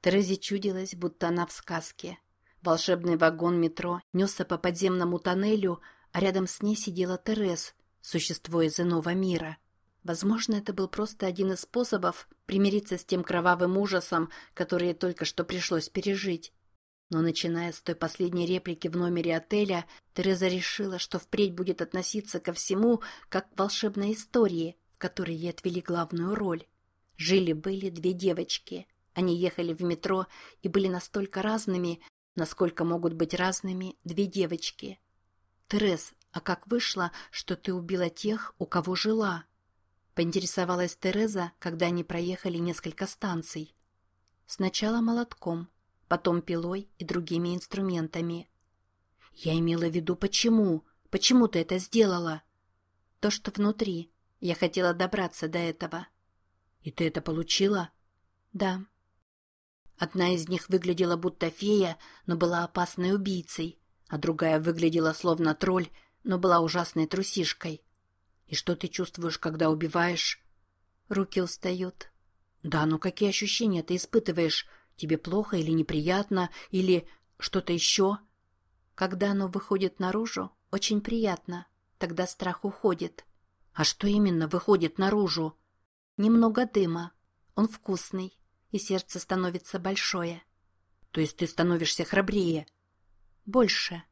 Терезе чудилось, будто она в сказке. Волшебный вагон метро несся по подземному тоннелю, а рядом с ней сидела Терез, существо из иного мира. Возможно, это был просто один из способов примириться с тем кровавым ужасом, который ей только что пришлось пережить. Но начиная с той последней реплики в номере отеля, Тереза решила, что впредь будет относиться ко всему, как к волшебной истории, в которой ей отвели главную роль. Жили-были две девочки. Они ехали в метро и были настолько разными, насколько могут быть разными две девочки. «Терез, а как вышло, что ты убила тех, у кого жила?» Поинтересовалась Тереза, когда они проехали несколько станций. Сначала молотком, потом пилой и другими инструментами. Я имела в виду, почему? Почему ты это сделала? То, что внутри. Я хотела добраться до этого. И ты это получила? Да. Одна из них выглядела будто фея, но была опасной убийцей, а другая выглядела словно тролль, но была ужасной трусишкой. И что ты чувствуешь, когда убиваешь? Руки устают. Да, но какие ощущения ты испытываешь? Тебе плохо или неприятно, или что-то еще? Когда оно выходит наружу, очень приятно. Тогда страх уходит. А что именно выходит наружу? Немного дыма. Он вкусный, и сердце становится большое. То есть ты становишься храбрее? Больше.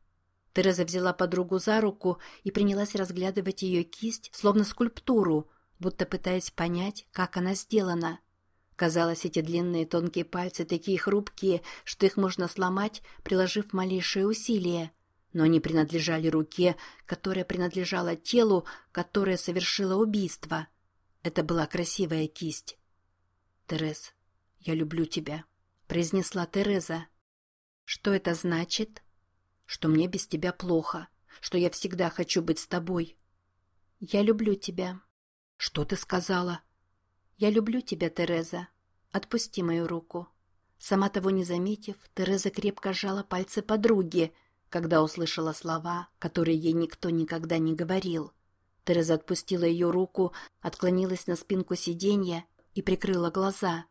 Тереза взяла подругу за руку и принялась разглядывать ее кисть, словно скульптуру, будто пытаясь понять, как она сделана. Казалось, эти длинные тонкие пальцы такие хрупкие, что их можно сломать, приложив малейшее усилие. Но они принадлежали руке, которая принадлежала телу, которое совершило убийство. Это была красивая кисть. «Терез, я люблю тебя», — произнесла Тереза. «Что это значит?» «Что мне без тебя плохо, что я всегда хочу быть с тобой». «Я люблю тебя». «Что ты сказала?» «Я люблю тебя, Тереза. Отпусти мою руку». Сама того не заметив, Тереза крепко сжала пальцы подруги, когда услышала слова, которые ей никто никогда не говорил. Тереза отпустила ее руку, отклонилась на спинку сиденья и прикрыла глаза.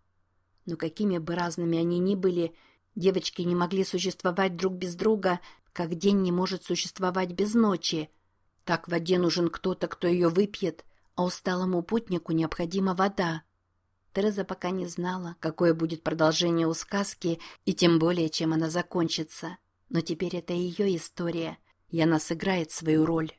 Но какими бы разными они ни были, девочки не могли существовать друг без друга, как день не может существовать без ночи. Так воде нужен кто-то, кто ее выпьет — а усталому путнику необходима вода. Тереза пока не знала, какое будет продолжение у сказки, и тем более, чем она закончится. Но теперь это ее история, и она сыграет свою роль.